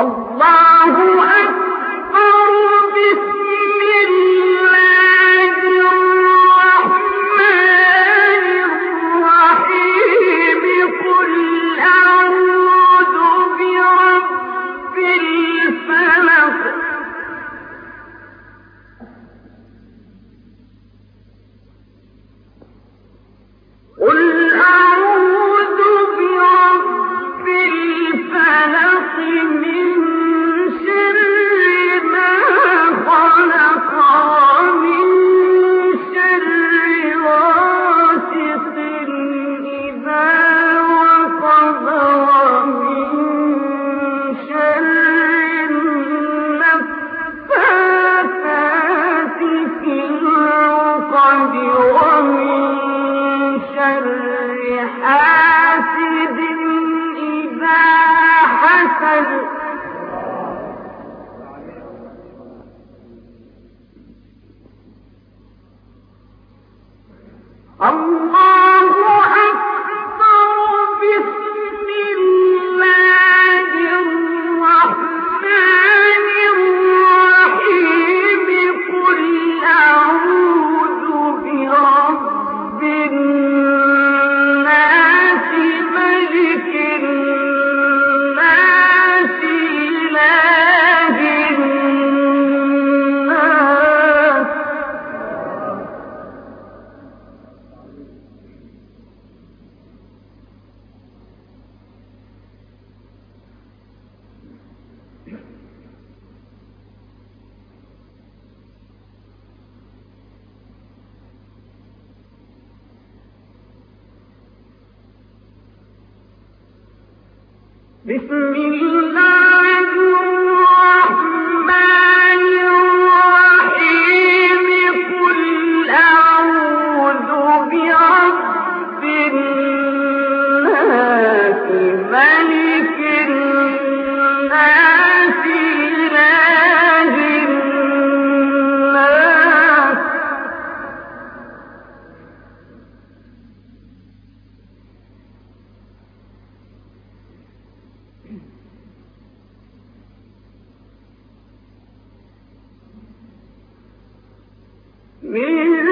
الله الله بسم الله Mm-hmm.